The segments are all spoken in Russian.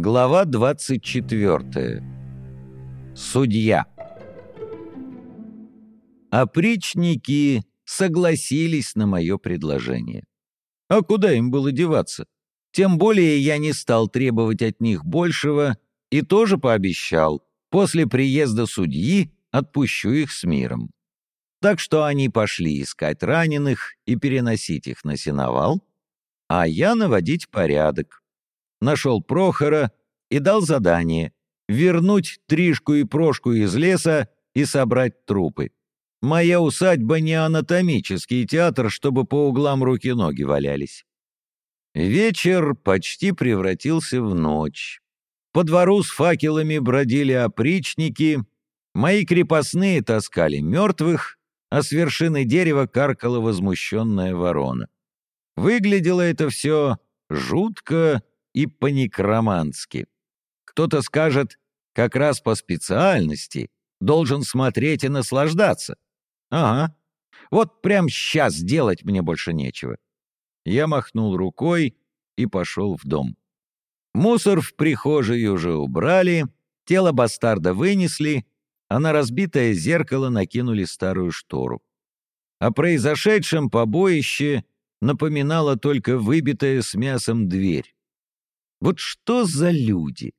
Глава 24. Судья. Опричники согласились на мое предложение. А куда им было деваться? Тем более я не стал требовать от них большего и тоже пообещал, после приезда судьи отпущу их с миром. Так что они пошли искать раненых и переносить их на сеновал, а я наводить порядок. Нашел Прохора и дал задание вернуть Тришку и Прошку из леса и собрать трупы. Моя усадьба не анатомический театр, чтобы по углам руки-ноги валялись. Вечер почти превратился в ночь. По двору с факелами бродили опричники, мои крепостные таскали мертвых, а с вершины дерева каркала возмущенная ворона. Выглядело это все жутко и по-некромански. Кто-то скажет, как раз по специальности должен смотреть и наслаждаться. Ага, вот прям сейчас делать мне больше нечего. Я махнул рукой и пошел в дом. Мусор в прихожей уже убрали, тело бастарда вынесли, а на разбитое зеркало накинули старую штору. О произошедшем побоище напоминала только выбитая с мясом дверь. Вот что за люди?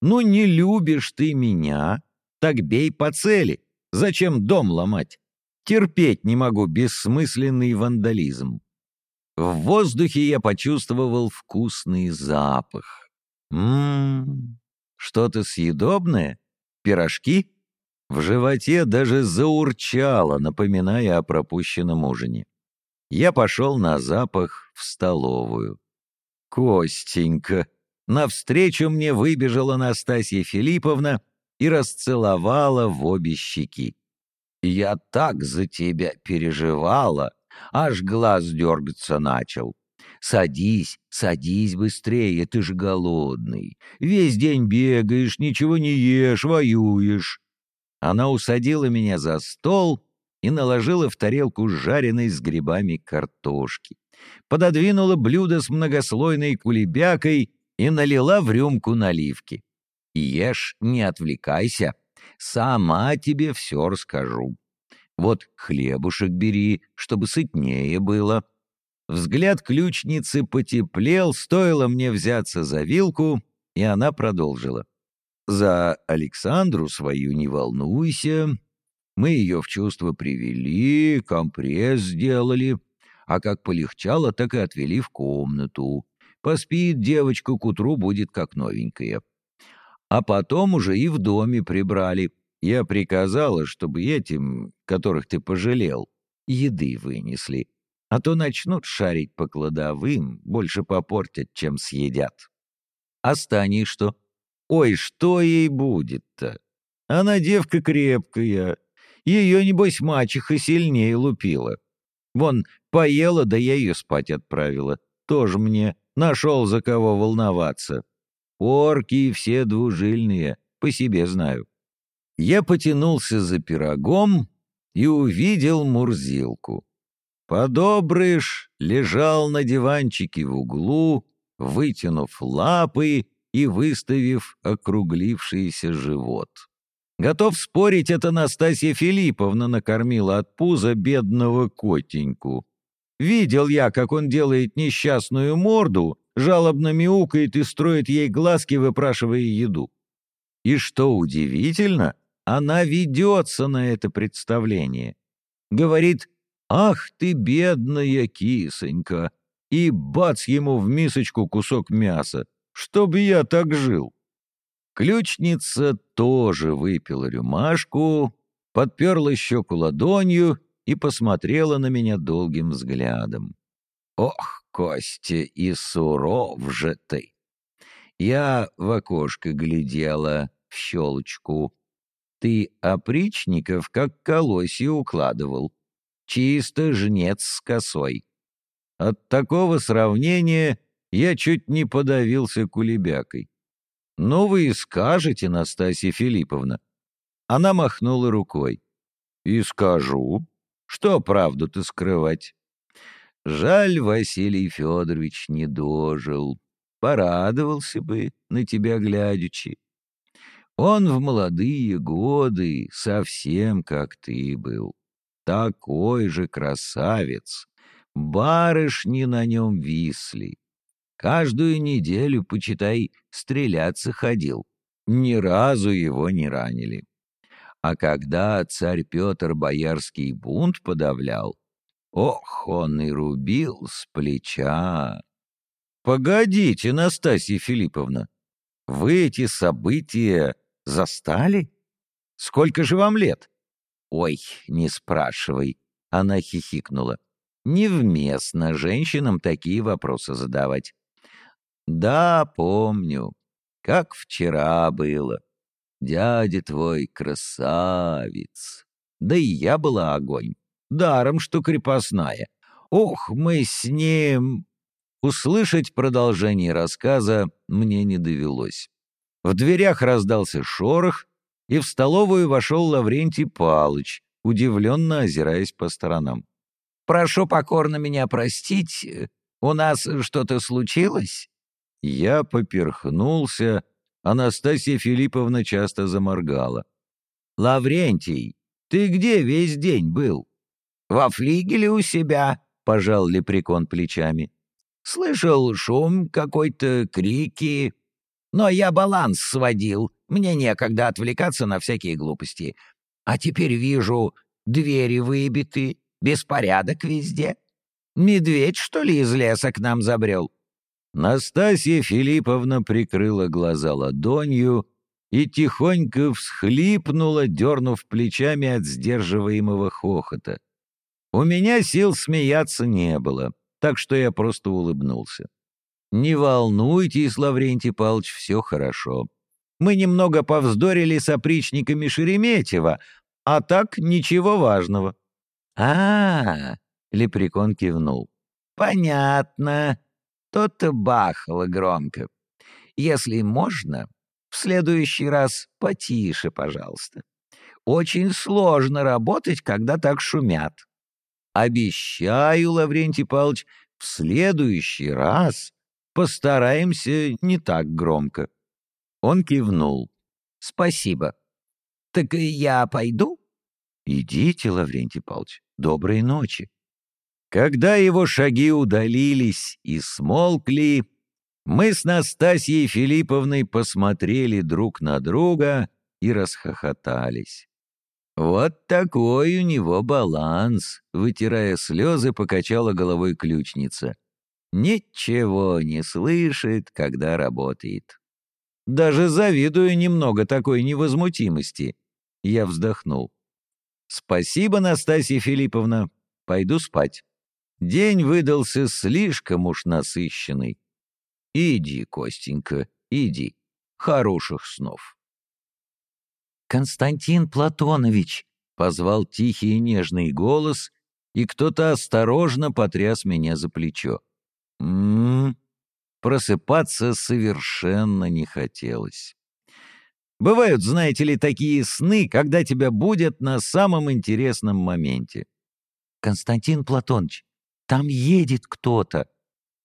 Ну, не любишь ты меня, так бей по цели. Зачем дом ломать? Терпеть не могу бессмысленный вандализм. В воздухе я почувствовал вкусный запах. Ммм, что-то съедобное? Пирожки? В животе даже заурчало, напоминая о пропущенном ужине. Я пошел на запах в столовую. Костенька! Навстречу мне выбежала Настасья Филипповна и расцеловала в обе щеки. «Я так за тебя переживала!» Аж глаз дергаться начал. «Садись, садись быстрее, ты же голодный. Весь день бегаешь, ничего не ешь, воюешь». Она усадила меня за стол и наложила в тарелку жареной с грибами картошки. Пододвинула блюдо с многослойной кулебякой и налила в рюмку наливки. «Ешь, не отвлекайся, сама тебе все расскажу. Вот хлебушек бери, чтобы сытнее было». Взгляд ключницы потеплел, стоило мне взяться за вилку, и она продолжила. «За Александру свою не волнуйся. Мы ее в чувство привели, компресс сделали, а как полегчало, так и отвели в комнату. Поспит девочка, к утру будет как новенькая. А потом уже и в доме прибрали. Я приказала, чтобы этим, которых ты пожалел, еды вынесли. А то начнут шарить по кладовым, больше попортят, чем съедят. А Стани что? Ой, что ей будет-то? Она девка крепкая. Ее, небось, мачеха сильнее лупила. Вон, поела, да я ее спать отправила. Тоже мне нашел за кого волноваться. Орки все двужильные, по себе знаю. Я потянулся за пирогом и увидел Мурзилку. Подобрыш лежал на диванчике в углу, вытянув лапы и выставив округлившийся живот. Готов спорить, это Настасья Филипповна накормила от пуза бедного котеньку. Видел я, как он делает несчастную морду, жалобно мяукает и строит ей глазки, выпрашивая еду. И что удивительно, она ведется на это представление. Говорит «Ах ты, бедная кисонька!» и бац ему в мисочку кусок мяса. Чтоб я так жил. Ключница тоже выпила рюмашку, подперла щеку ладонью и посмотрела на меня долгим взглядом. «Ох, Костя, и суров же ты!» Я в окошко глядела, в щелочку. Ты опричников как колосья укладывал. Чисто жнец с косой. От такого сравнения я чуть не подавился кулебякой. «Ну вы и скажете, Настасья Филипповна». Она махнула рукой. «И скажу. Что правду-то скрывать?» Жаль, Василий Федорович не дожил. порадовался бы на тебя глядячи. Он в молодые годы совсем как ты был. Такой же красавец. Барышни на нем висли. Каждую неделю, почитай, стреляться ходил. Ни разу его не ранили. А когда царь Петр боярский бунт подавлял, ох, он и рубил с плеча. Погодите, Настасья Филипповна, вы эти события Застали? Сколько же вам лет? Ой, не спрашивай. Она хихикнула. Невместно женщинам такие вопросы задавать. Да, помню. Как вчера было. Дядя твой красавец. Да и я была огонь. Даром, что крепостная. Ох, мы с ним... Услышать продолжение рассказа мне не довелось. В дверях раздался шорох, и в столовую вошел Лаврентий Палыч, удивленно озираясь по сторонам. «Прошу покорно меня простить, у нас что-то случилось?» Я поперхнулся, Анастасия Филипповна часто заморгала. «Лаврентий, ты где весь день был?» «Во флигеле у себя», — пожал лепрекон плечами. «Слышал шум какой-то, крики, но я баланс сводил, мне некогда отвлекаться на всякие глупости. А теперь вижу, двери выбиты, беспорядок везде. Медведь, что ли, из леса к нам забрел?» Настасья Филипповна прикрыла глаза ладонью и тихонько всхлипнула, дернув плечами от сдерживаемого хохота. У меня сил смеяться не было, так что я просто улыбнулся. «Не волнуйтесь, Лаврентий Павлович, все хорошо. Мы немного повздорили с опричниками Шереметьева, а так ничего важного». «А-а-а!» — Лепрекон кивнул. «Понятно. То-то бахало громко. Если можно, в следующий раз потише, пожалуйста. Очень сложно работать, когда так шумят. Обещаю, Лаврентий Павлович, в следующий раз Постараемся не так громко». Он кивнул. «Спасибо. Так я пойду?» «Идите, Лаврентий Павлович. Доброй ночи». Когда его шаги удалились и смолкли, мы с Настасьей Филипповной посмотрели друг на друга и расхохотались. «Вот такой у него баланс», — вытирая слезы, покачала головой ключница ничего не слышит, когда работает. Даже завидую немного такой невозмутимости. Я вздохнул. Спасибо, Настасья Филипповна. Пойду спать. День выдался слишком уж насыщенный. Иди, Костенька, иди. Хороших снов. Константин Платонович, — позвал тихий и нежный голос, и кто-то осторожно потряс меня за плечо. М -м -м. Просыпаться совершенно не хотелось. Бывают, знаете ли, такие сны, когда тебя будет на самом интересном моменте. «Константин Платоныч, там едет кто-то».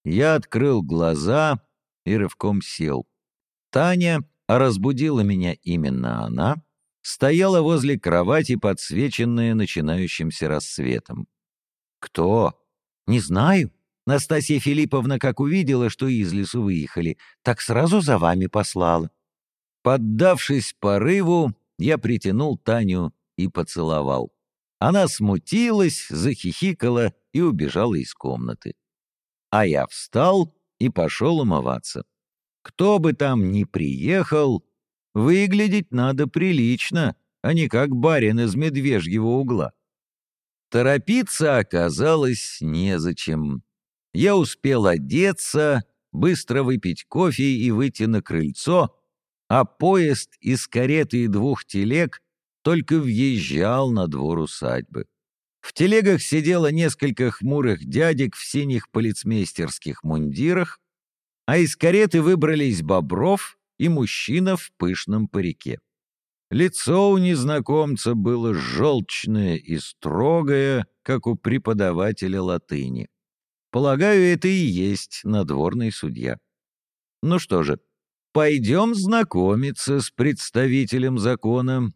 Я открыл глаза и рывком сел. Таня, а разбудила меня именно она, стояла возле кровати, подсвеченная начинающимся рассветом. «Кто?» «Не знаю. Настасья Филипповна, как увидела, что из лесу выехали, так сразу за вами послала. Поддавшись порыву, я притянул Таню и поцеловал. Она смутилась, захихикала и убежала из комнаты. А я встал и пошел умываться. Кто бы там ни приехал, выглядеть надо прилично, а не как барин из медвежьего угла. Торопиться оказалось незачем. Я успел одеться, быстро выпить кофе и выйти на крыльцо, а поезд из кареты и двух телег только въезжал на двор усадьбы. В телегах сидело несколько хмурых дядек в синих полицмейстерских мундирах, а из кареты выбрались Бобров и мужчина в пышном парике. Лицо у незнакомца было желчное и строгое, как у преподавателя латыни. Полагаю, это и есть надворный судья. Ну что же, пойдем знакомиться с представителем закона.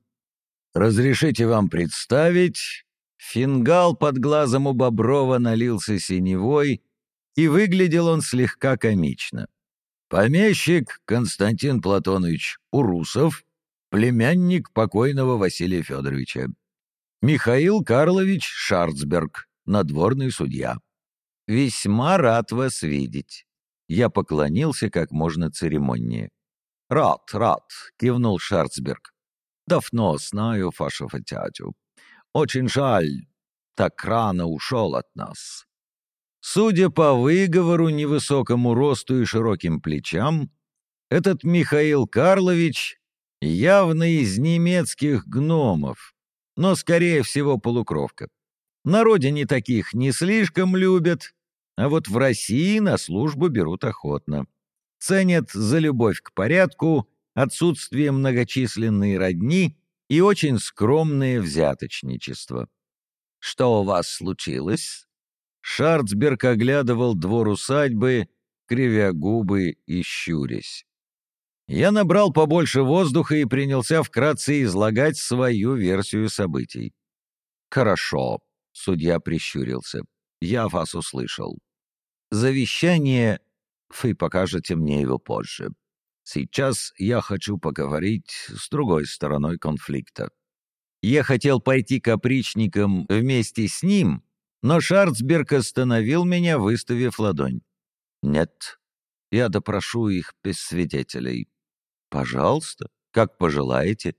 Разрешите вам представить...» Фингал под глазом у Боброва налился синевой, и выглядел он слегка комично. Помещик Константин Платонович Урусов, племянник покойного Василия Федоровича. Михаил Карлович Шарцберг, надворный судья. «Весьма рад вас видеть». Я поклонился как можно церемоннее. «Рад, рад», — кивнул Шарцберг. «Давно знаю вашего тятю. Очень жаль, так рано ушел от нас». Судя по выговору, невысокому росту и широким плечам, этот Михаил Карлович явно из немецких гномов, но, скорее всего, полукровка. На родине таких не слишком любят, а вот в России на службу берут охотно. Ценят за любовь к порядку, отсутствие многочисленной родни и очень скромное взяточничество. «Что у вас случилось?» Шарцберг оглядывал двор усадьбы, кривя губы и щурясь. Я набрал побольше воздуха и принялся вкратце излагать свою версию событий. «Хорошо», — судья прищурился, — «я вас услышал. Завещание вы покажете мне его позже. Сейчас я хочу поговорить с другой стороной конфликта. Я хотел пойти к опричникам вместе с ним, но Шарцберг остановил меня, выставив ладонь. «Нет, я допрошу их без свидетелей». «Пожалуйста, как пожелаете».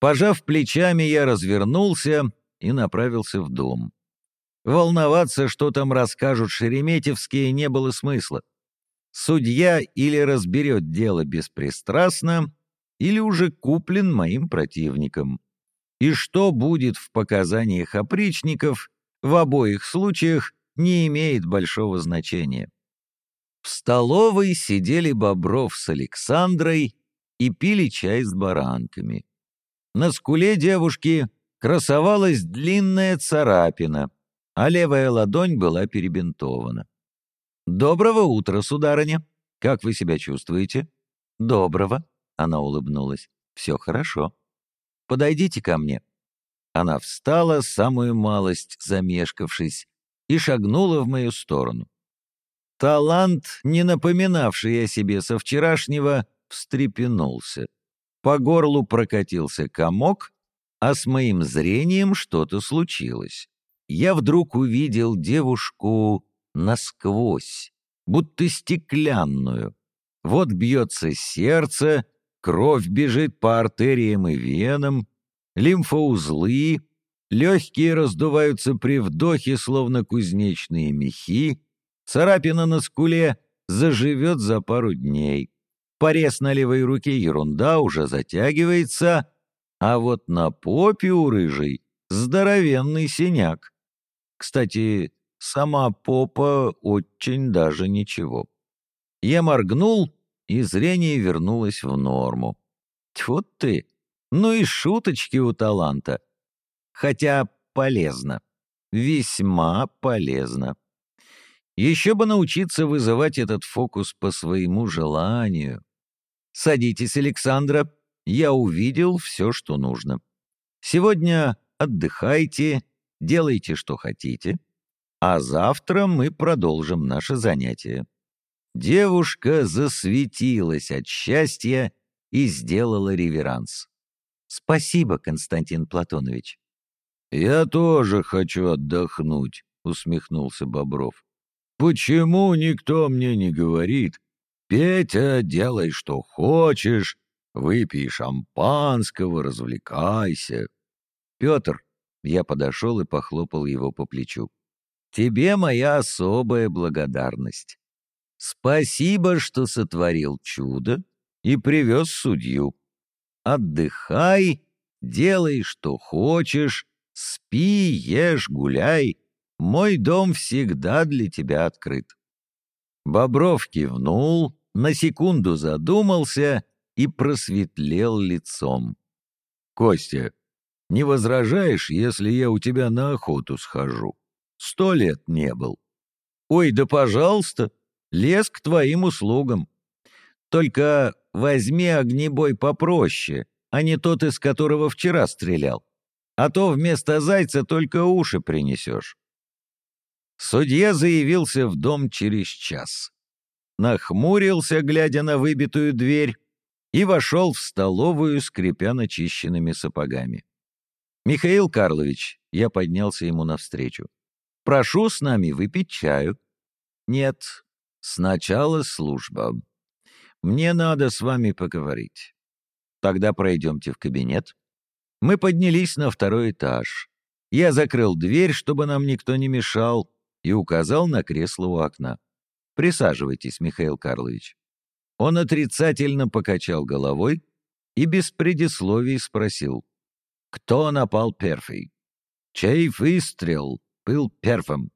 Пожав плечами, я развернулся и направился в дом. Волноваться, что там расскажут шереметьевские, не было смысла. Судья или разберет дело беспристрастно, или уже куплен моим противником. И что будет в показаниях опричников, в обоих случаях не имеет большого значения. В столовой сидели Бобров с Александрой и пили чай с баранками. На скуле девушки красовалась длинная царапина, а левая ладонь была перебинтована. «Доброго утра, сударыня! Как вы себя чувствуете?» «Доброго!» — она улыбнулась. «Все хорошо. Подойдите ко мне». Она встала, самую малость замешкавшись, и шагнула в мою сторону. Талант, не напоминавший о себе со вчерашнего, встрепенулся. По горлу прокатился комок, а с моим зрением что-то случилось. Я вдруг увидел девушку насквозь, будто стеклянную. Вот бьется сердце, кровь бежит по артериям и венам, лимфоузлы, легкие раздуваются при вдохе, словно кузнечные мехи, царапина на скуле заживет за пару дней. Порез на левой руке ерунда уже затягивается, а вот на попе у рыжей здоровенный синяк. Кстати, сама попа очень даже ничего. Я моргнул, и зрение вернулось в норму. Тьфу ты! Ну и шуточки у таланта. Хотя полезно. Весьма полезно. Еще бы научиться вызывать этот фокус по своему желанию. Садитесь, Александра. Я увидел все, что нужно. Сегодня отдыхайте, делайте, что хотите, а завтра мы продолжим наше занятие. Девушка засветилась от счастья и сделала реверанс. Спасибо, Константин Платонович. Я тоже хочу отдохнуть, усмехнулся Бобров. Почему никто мне не говорит? Петя, делай что хочешь, выпей шампанского, развлекайся. Петр, я подошел и похлопал его по плечу. Тебе моя особая благодарность. Спасибо, что сотворил чудо и привез судью. Отдыхай, делай, что хочешь, спи, ешь, гуляй. Мой дом всегда для тебя открыт». Бобров кивнул, на секунду задумался и просветлел лицом. «Костя, не возражаешь, если я у тебя на охоту схожу? Сто лет не был». «Ой, да пожалуйста, лес к твоим услугам. Только возьми огнебой попроще, а не тот, из которого вчера стрелял. А то вместо зайца только уши принесешь. Судья заявился в дом через час. Нахмурился, глядя на выбитую дверь, и вошел в столовую, скрипя начищенными сапогами. «Михаил Карлович», — я поднялся ему навстречу, — «прошу с нами выпить чаю». «Нет, сначала служба. Мне надо с вами поговорить. Тогда пройдемте в кабинет». Мы поднялись на второй этаж. Я закрыл дверь, чтобы нам никто не мешал, и указал на кресло у окна. «Присаживайтесь, Михаил Карлович». Он отрицательно покачал головой и без предисловий спросил, «Кто напал первый?» «Чей выстрел был первым?»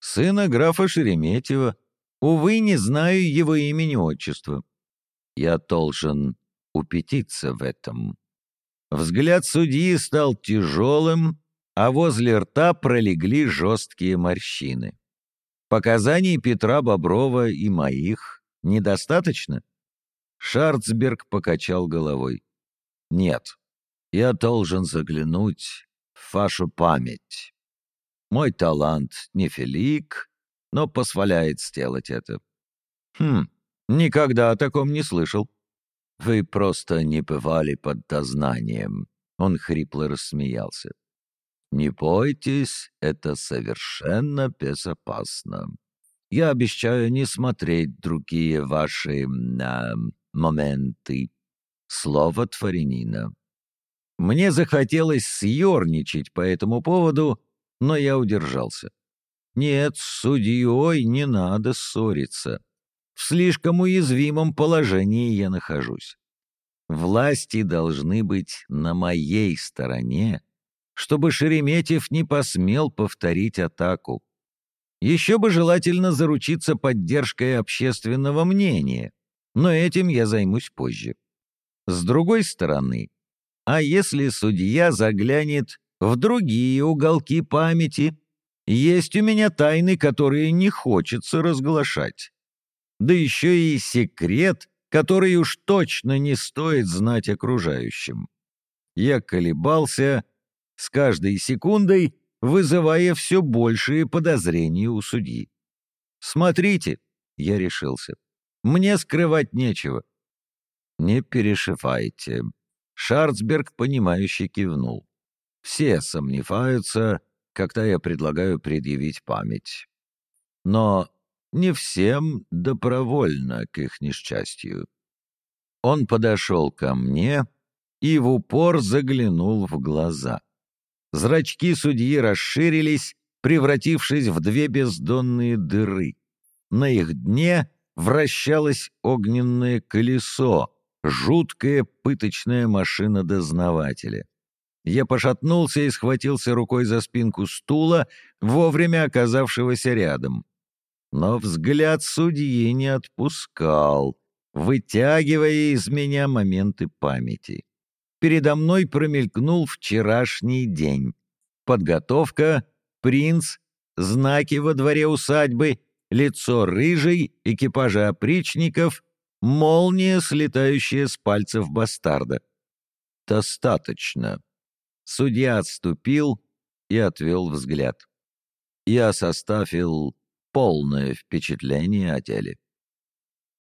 «Сына графа Шереметьева. Увы, не знаю его имени-отчества». «Я должен упетиться в этом». Взгляд судьи стал тяжелым, а возле рта пролегли жесткие морщины. Показаний Петра Боброва и моих недостаточно? Шарцберг покачал головой. Нет, я должен заглянуть в вашу память. Мой талант не велик, но позволяет сделать это. Хм, никогда о таком не слышал. Вы просто не бывали под дознанием. Он хрипло рассмеялся. Не бойтесь, это совершенно безопасно. Я обещаю не смотреть другие ваши э, моменты. Слово творенина. Мне захотелось съерничать по этому поводу, но я удержался. Нет, с судьей не надо ссориться. В слишком уязвимом положении я нахожусь. Власти должны быть на моей стороне, чтобы Шереметьев не посмел повторить атаку. Еще бы желательно заручиться поддержкой общественного мнения, но этим я займусь позже. С другой стороны, а если судья заглянет в другие уголки памяти, есть у меня тайны, которые не хочется разглашать. Да еще и секрет, который уж точно не стоит знать окружающим. Я колебался, с каждой секундой вызывая все большие подозрения у судьи. «Смотрите», — я решился, — «мне скрывать нечего». «Не перешивайте». Шарцберг, понимающе кивнул. «Все сомневаются, когда я предлагаю предъявить память. Но не всем добровольно к их несчастью». Он подошел ко мне и в упор заглянул в глаза. Зрачки судьи расширились, превратившись в две бездонные дыры. На их дне вращалось огненное колесо, жуткая пыточная машина дознавателя. Я пошатнулся и схватился рукой за спинку стула, вовремя оказавшегося рядом. Но взгляд судьи не отпускал, вытягивая из меня моменты памяти передо мной промелькнул вчерашний день. Подготовка, принц, знаки во дворе усадьбы, лицо рыжий, экипажа опричников, молния, слетающая с пальцев бастарда. «Достаточно». Судья отступил и отвел взгляд. Я составил полное впечатление о деле.